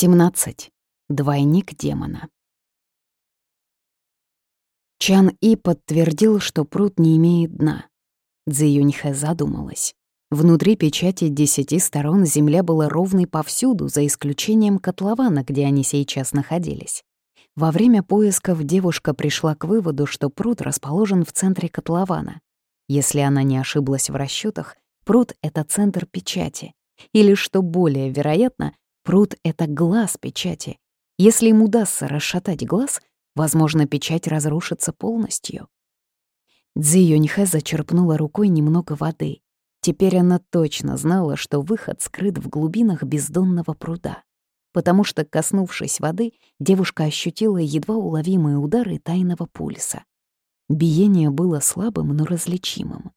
17. Двойник демона. Чан И подтвердил, что пруд не имеет дна. Цзи задумалась. Внутри печати десяти сторон земля была ровной повсюду, за исключением котлована, где они сейчас находились. Во время поисков девушка пришла к выводу, что пруд расположен в центре котлована. Если она не ошиблась в расчетах, пруд — это центр печати. Или, что более вероятно, Пруд — это глаз печати. Если им удастся расшатать глаз, возможно, печать разрушится полностью. Цзи Юньхэ зачерпнула рукой немного воды. Теперь она точно знала, что выход скрыт в глубинах бездонного пруда. Потому что, коснувшись воды, девушка ощутила едва уловимые удары тайного пульса. Биение было слабым, но различимым.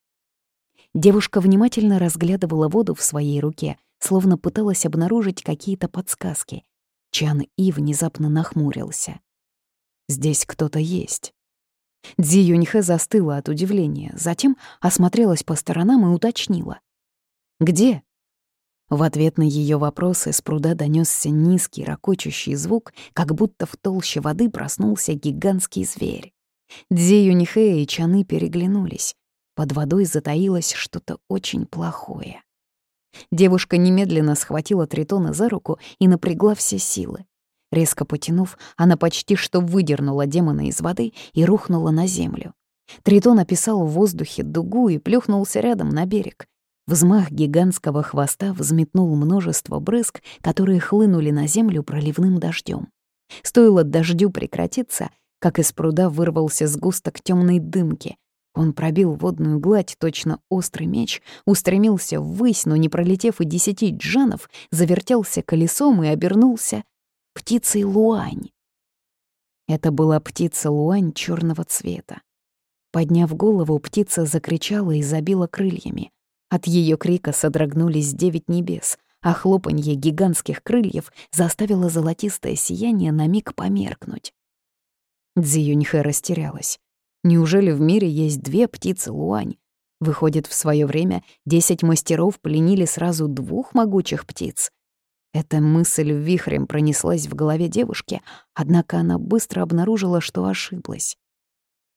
Девушка внимательно разглядывала воду в своей руке — словно пыталась обнаружить какие-то подсказки. Чан И внезапно нахмурился. «Здесь кто-то есть». Дзи Юньхэ застыла от удивления, затем осмотрелась по сторонам и уточнила. «Где?» В ответ на ее вопрос из пруда донесся низкий, ракочущий звук, как будто в толще воды проснулся гигантский зверь. Дзи Юньхэ и Чаны переглянулись. Под водой затаилось что-то очень плохое. Девушка немедленно схватила Тритона за руку и напрягла все силы. Резко потянув, она почти что выдернула демона из воды и рухнула на землю. Тритон описал в воздухе дугу и плюхнулся рядом на берег. Взмах гигантского хвоста взметнул множество брызг, которые хлынули на землю проливным дождем. Стоило дождю прекратиться, как из пруда вырвался сгусток темной дымки, он пробил водную гладь, точно острый меч, устремился ввысь, но не пролетев и десяти джанов, завертелся колесом и обернулся птицей Луань. Это была птица Луань черного цвета. Подняв голову, птица закричала и забила крыльями. От ее крика содрогнулись девять небес, а хлопанье гигантских крыльев заставило золотистое сияние на миг померкнуть. Цзи Юньхэ растерялась. Неужели в мире есть две птицы Луань? Выходит, в свое время десять мастеров пленили сразу двух могучих птиц. Эта мысль вихрем пронеслась в голове девушки, однако она быстро обнаружила, что ошиблась.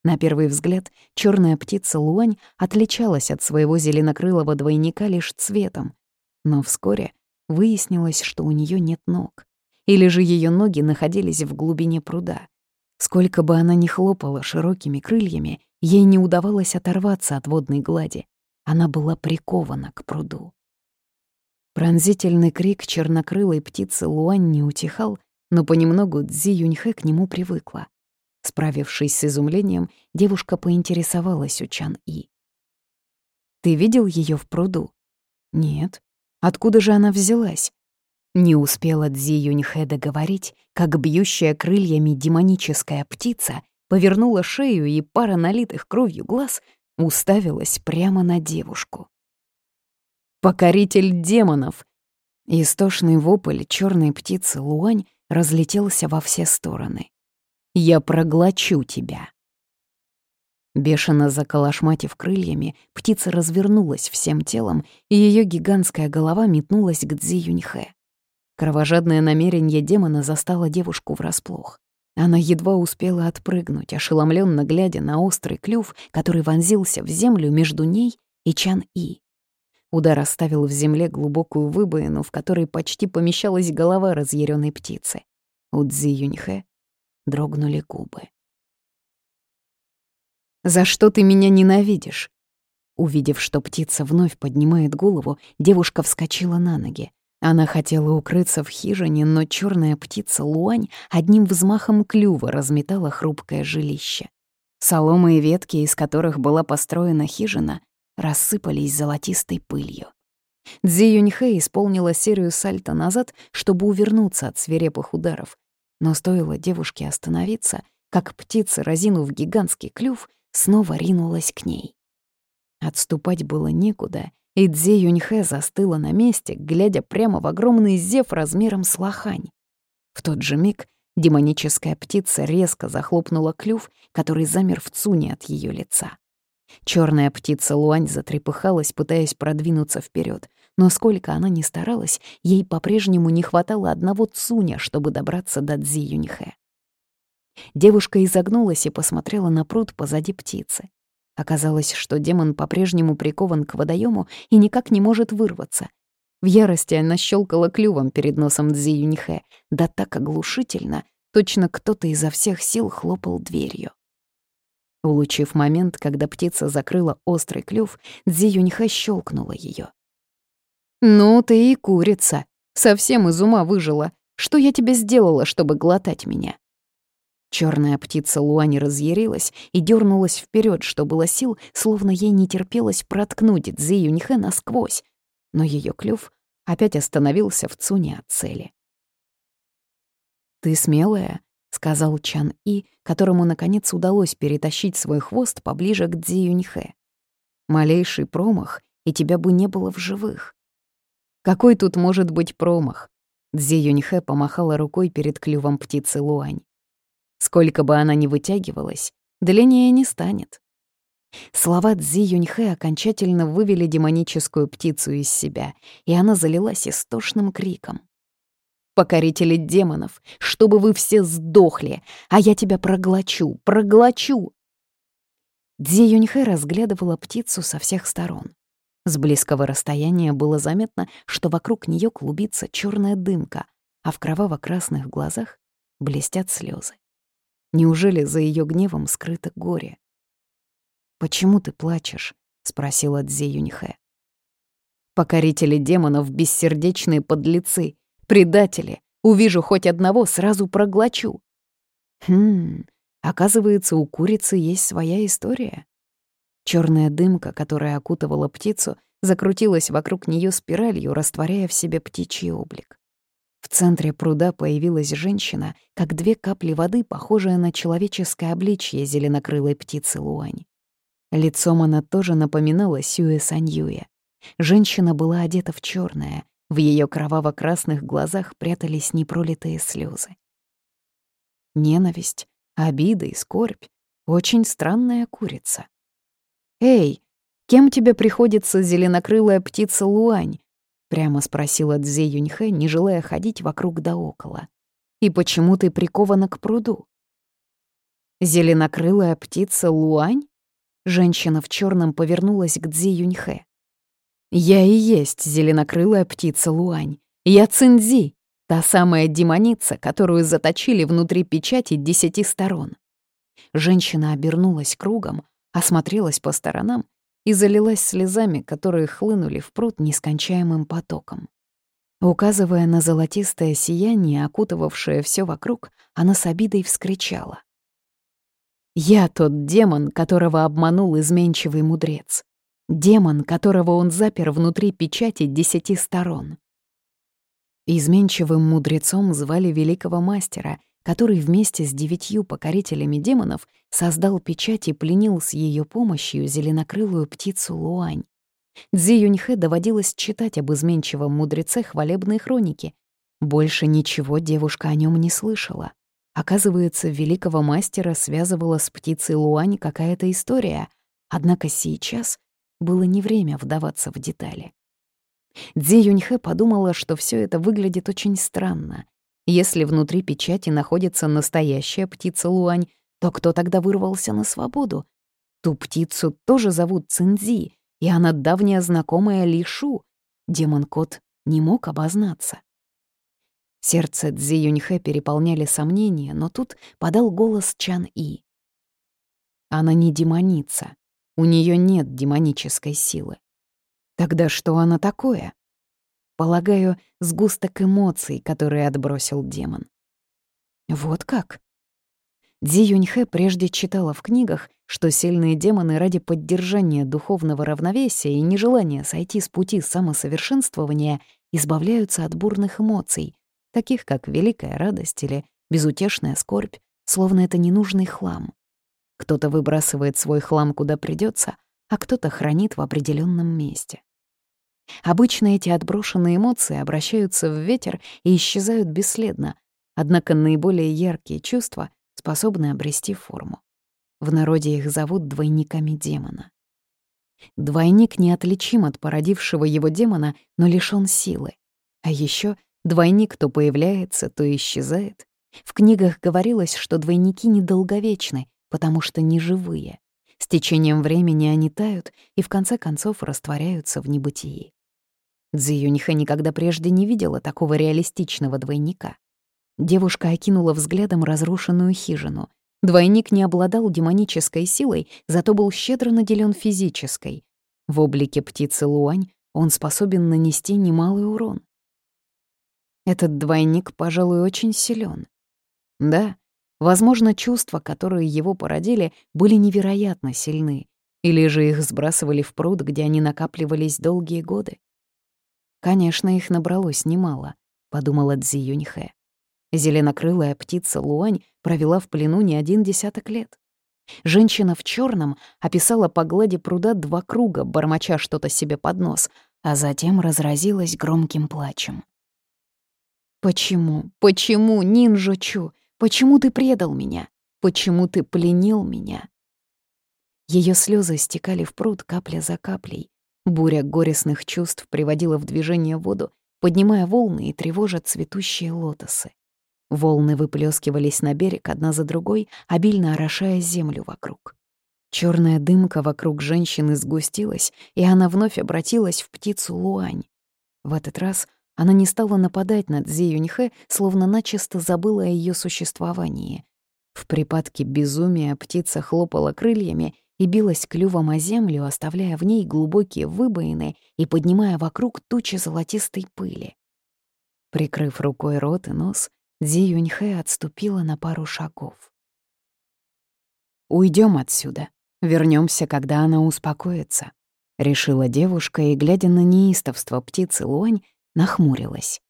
На первый взгляд, черная птица Луань отличалась от своего зеленокрылого двойника лишь цветом, но вскоре выяснилось, что у нее нет ног, или же ее ноги находились в глубине пруда. Сколько бы она ни хлопала широкими крыльями, ей не удавалось оторваться от водной глади. Она была прикована к пруду. Пронзительный крик чернокрылой птицы Луань не утихал, но понемногу Цзи Юньхэ к нему привыкла. Справившись с изумлением, девушка поинтересовалась у Чан И. «Ты видел ее в пруду?» «Нет. Откуда же она взялась?» Не успела Цзи Юньхэ договорить, как бьющая крыльями демоническая птица повернула шею и пара налитых кровью глаз уставилась прямо на девушку. «Покоритель демонов!» Истошный вопль черной птицы Луань разлетелся во все стороны. «Я проглочу тебя!» Бешено заколошматив крыльями, птица развернулась всем телом, и ее гигантская голова метнулась к Цзи Юньхэ. Кровожадное намерение демона застало девушку врасплох. Она едва успела отпрыгнуть, ошеломленно глядя на острый клюв, который вонзился в землю между ней и Чан-И. Удар оставил в земле глубокую выбоину, в которой почти помещалась голова разъяренной птицы. У Цзи Юньхэ дрогнули губы. «За что ты меня ненавидишь?» Увидев, что птица вновь поднимает голову, девушка вскочила на ноги. Она хотела укрыться в хижине, но черная птица Луань одним взмахом клюва разметала хрупкое жилище. Солома и ветки, из которых была построена хижина, рассыпались золотистой пылью. Цзи Юньхэ исполнила серию сальто назад, чтобы увернуться от свирепых ударов. Но стоило девушке остановиться, как птица, разинув гигантский клюв, снова ринулась к ней. Отступать было некуда, и Цзи Юньхэ застыла на месте, глядя прямо в огромный зев размером с лохань. В тот же миг демоническая птица резко захлопнула клюв, который замер в цуне от ее лица. Черная птица Луань затрепыхалась, пытаясь продвинуться вперед, но сколько она ни старалась, ей по-прежнему не хватало одного цуня, чтобы добраться до Цзи Юньхэ. Девушка изогнулась и посмотрела на пруд позади птицы. Оказалось, что демон по-прежнему прикован к водоему и никак не может вырваться. В ярости она щелкала клювом перед носом Цзи Юньхэ, да так оглушительно, точно кто-то изо всех сил хлопал дверью. Улучив момент, когда птица закрыла острый клюв, Цзи Юньхэ щелкнула ее. «Ну ты и курица! Совсем из ума выжила! Что я тебе сделала, чтобы глотать меня?» Черная птица Луани разъярилась и дернулась вперед, что было сил, словно ей не терпелось проткнуть Цзи насквозь, но ее клюв опять остановился в цуне от цели. «Ты смелая», — сказал Чан И, которому, наконец, удалось перетащить свой хвост поближе к Цзи. «Малейший промах, и тебя бы не было в живых». «Какой тут может быть промах?» Цзи Юньхэ помахала рукой перед клювом птицы Луань. Сколько бы она ни вытягивалась, длиннее не станет. Слова Цзи Юньхэ окончательно вывели демоническую птицу из себя, и она залилась истошным криком. «Покорители демонов, чтобы вы все сдохли, а я тебя проглочу, проглочу!» Цзи Юньхэ разглядывала птицу со всех сторон. С близкого расстояния было заметно, что вокруг нее клубится черная дымка, а в кроваво-красных глазах блестят слезы. Неужели за ее гневом скрыто горе? «Почему ты плачешь?» — спросила Дзе Юньхэ. «Покорители демонов — бессердечные подлецы, предатели. Увижу хоть одного, сразу проглочу». «Хм, оказывается, у курицы есть своя история». Черная дымка, которая окутывала птицу, закрутилась вокруг нее спиралью, растворяя в себе птичий облик. В центре пруда появилась женщина, как две капли воды, похожая на человеческое обличье зеленокрылой птицы Луань. Лицом она тоже напоминала Сюэ Саньюя. Женщина была одета в черное, в ее кроваво-красных глазах прятались непролитые слезы. Ненависть, обида и скорбь — очень странная курица. «Эй, кем тебе приходится зеленокрылая птица Луань?» Прямо спросила Дзе Юньхэ, не желая ходить вокруг да около. «И почему ты прикована к пруду?» «Зеленокрылая птица Луань?» Женщина в черном повернулась к Дзи Юньхэ. «Я и есть зеленокрылая птица Луань. Я Цинзи, та самая демоница, которую заточили внутри печати десяти сторон». Женщина обернулась кругом, осмотрелась по сторонам и залилась слезами, которые хлынули в пруд нескончаемым потоком. Указывая на золотистое сияние, окутывавшее все вокруг, она с обидой вскричала. «Я тот демон, которого обманул изменчивый мудрец. Демон, которого он запер внутри печати десяти сторон». Изменчивым мудрецом звали великого мастера, который вместе с девятью покорителями демонов создал печать и пленил с ее помощью зеленокрылую птицу Луань. Цзи Юньхэ доводилось читать об изменчивом мудреце хвалебные хроники. Больше ничего девушка о нем не слышала. Оказывается, великого мастера связывала с птицей Луань какая-то история, однако сейчас было не время вдаваться в детали. Цзи Юньхэ подумала, что все это выглядит очень странно. Если внутри печати находится настоящая птица Луань, то кто тогда вырвался на свободу? Ту птицу тоже зовут Цинзи, и она давняя знакомая Лишу. Демон-кот не мог обознаться. Сердце Цзи Юньхэ переполняли сомнения, но тут подал голос Чан И. Она не демоница. У нее нет демонической силы. Тогда что она такое? Полагаю, сгусток эмоций, которые отбросил демон. Вот как? Ди Юньхэ прежде читала в книгах, что сильные демоны ради поддержания духовного равновесия и нежелания сойти с пути самосовершенствования избавляются от бурных эмоций, таких как великая радость или безутешная скорбь, словно это ненужный хлам. Кто-то выбрасывает свой хлам куда придется, а кто-то хранит в определенном месте. Обычно эти отброшенные эмоции обращаются в ветер и исчезают бесследно, однако наиболее яркие чувства способны обрести форму. В народе их зовут двойниками демона. Двойник неотличим от породившего его демона, но лишён силы. А еще двойник то появляется, то исчезает. В книгах говорилось, что двойники недолговечны, потому что не живые. С течением времени они тают и в конце концов растворяются в небытии. Цзи Юньхэ никогда прежде не видела такого реалистичного двойника. Девушка окинула взглядом разрушенную хижину. Двойник не обладал демонической силой, зато был щедро наделен физической. В облике птицы Луань он способен нанести немалый урон. Этот двойник, пожалуй, очень силен. Да, возможно, чувства, которые его породили, были невероятно сильны, или же их сбрасывали в пруд, где они накапливались долгие годы. Конечно, их набралось немало, подумала Цзи Юньхэ. Зеленокрылая птица Луань провела в плену не один десяток лет. Женщина в черном описала по глади пруда два круга, бормоча что-то себе под нос, а затем разразилась громким плачем. «Почему? Почему, Нинджо Чу? Почему ты предал меня? Почему ты пленил меня?» Ее слезы стекали в пруд капля за каплей, Буря горестных чувств приводила в движение воду, поднимая волны и тревожа цветущие лотосы. Волны выплескивались на берег одна за другой, обильно орошая землю вокруг. Черная дымка вокруг женщины сгустилась, и она вновь обратилась в птицу Луань. В этот раз она не стала нападать на Цзи Юньхэ, словно начисто забыла о ее существовании. В припадке безумия птица хлопала крыльями и билась клювом о землю, оставляя в ней глубокие выбоины и поднимая вокруг тучи золотистой пыли. Прикрыв рукой рот и нос, Дзи Юньхэ отступила на пару шагов. Уйдем отсюда, вернемся, когда она успокоится», — решила девушка и, глядя на неистовство птицы Луань, нахмурилась.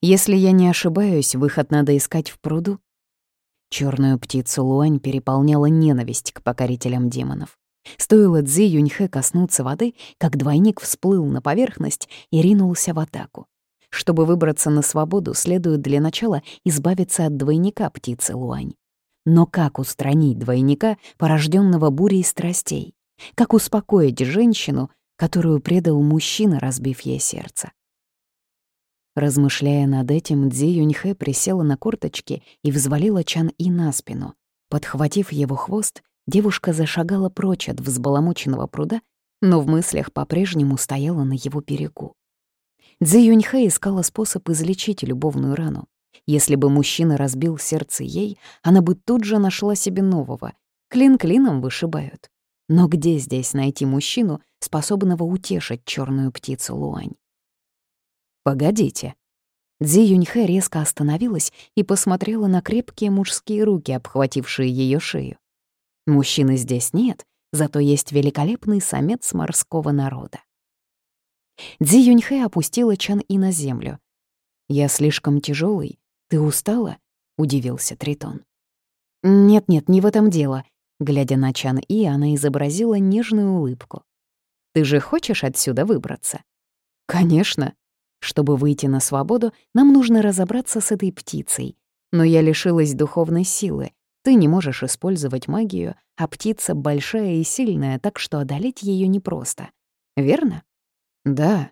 «Если я не ошибаюсь, выход надо искать в пруду. Черную птицу Луань переполняла ненависть к покорителям демонов. Стоило Цзи Юньхэ коснуться воды, как двойник всплыл на поверхность и ринулся в атаку. Чтобы выбраться на свободу, следует для начала избавиться от двойника птицы Луань. Но как устранить двойника, порожденного бурей страстей? Как успокоить женщину, которую предал мужчина, разбив ей сердце? Размышляя над этим, Дзи Юньхэ присела на корточки и взвалила Чан И на спину. Подхватив его хвост, девушка зашагала прочь от взбаламученного пруда, но в мыслях по-прежнему стояла на его берегу. Дзи Юньхэ искала способ излечить любовную рану. Если бы мужчина разбил сердце ей, она бы тут же нашла себе нового. Клин клином вышибают. Но где здесь найти мужчину, способного утешить черную птицу Луань? «Погодите». Дзи Юньхэ резко остановилась и посмотрела на крепкие мужские руки, обхватившие ее шею. Мужчины здесь нет, зато есть великолепный самец морского народа. Дзи Юньхэ опустила Чан И на землю. «Я слишком тяжелый. Ты устала?» — удивился Тритон. «Нет-нет, не в этом дело», — глядя на Чан И, она изобразила нежную улыбку. «Ты же хочешь отсюда выбраться?» «Конечно», чтобы выйти на свободу, нам нужно разобраться с этой птицей. Но я лишилась духовной силы. Ты не можешь использовать магию, а птица большая и сильная, так что одолеть ее непросто. Верно? Да.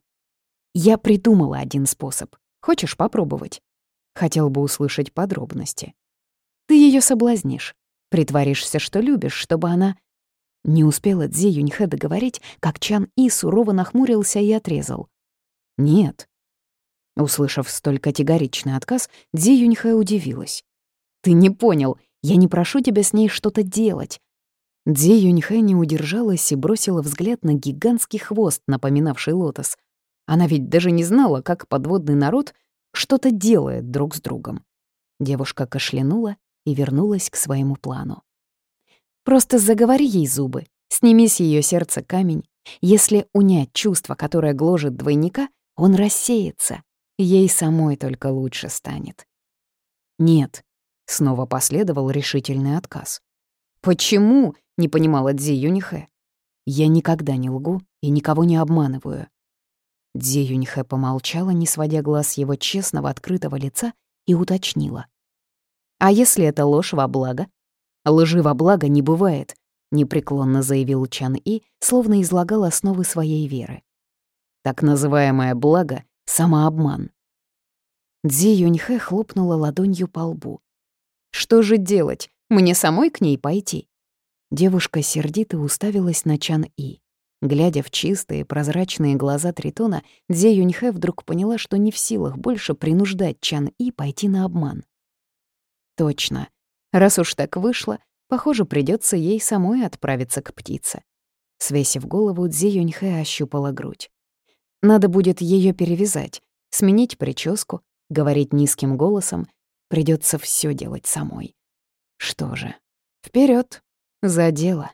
Я придумала один способ. Хочешь попробовать? Хотел бы услышать подробности. Ты ее соблазнишь. Притворишься, что любишь, чтобы она... Не успела Дзи Юньхэ договорить, как Чан И сурово нахмурился и отрезал. «Нет, Услышав столь категоричный отказ, Дзи Юньхэ удивилась. «Ты не понял, я не прошу тебя с ней что-то делать». Дзи Юньхэ не удержалась и бросила взгляд на гигантский хвост, напоминавший лотос. Она ведь даже не знала, как подводный народ что-то делает друг с другом. Девушка кашлянула и вернулась к своему плану. «Просто заговори ей зубы, сними с ее сердца камень. Если унять чувство, которое гложет двойника, он рассеется, Ей самой только лучше станет. «Нет», — снова последовал решительный отказ. «Почему?» — не понимала Дзи Юнихэ. «Я никогда не лгу и никого не обманываю». Дзи Юнихэ помолчала, не сводя глаз его честного открытого лица, и уточнила. «А если это ложь во благо?» «Лжи во благо не бывает», — непреклонно заявил Чан И, словно излагал основы своей веры. Так называемое благо — самообман. Дзи Юньхэ хлопнула ладонью по лбу. «Что же делать? Мне самой к ней пойти?» Девушка сердито уставилась на Чан И. Глядя в чистые, прозрачные глаза Тритона, Дзе Юньхэ вдруг поняла, что не в силах больше принуждать Чан И пойти на обман. Точно. Раз уж так вышло, похоже, придется ей самой отправиться к птице. Свесив голову, Дзе Юньхэ ощупала грудь. Надо будет ее перевязать, сменить прическу, говорить низким голосом. Придется все делать самой. Что же, вперед, за дело.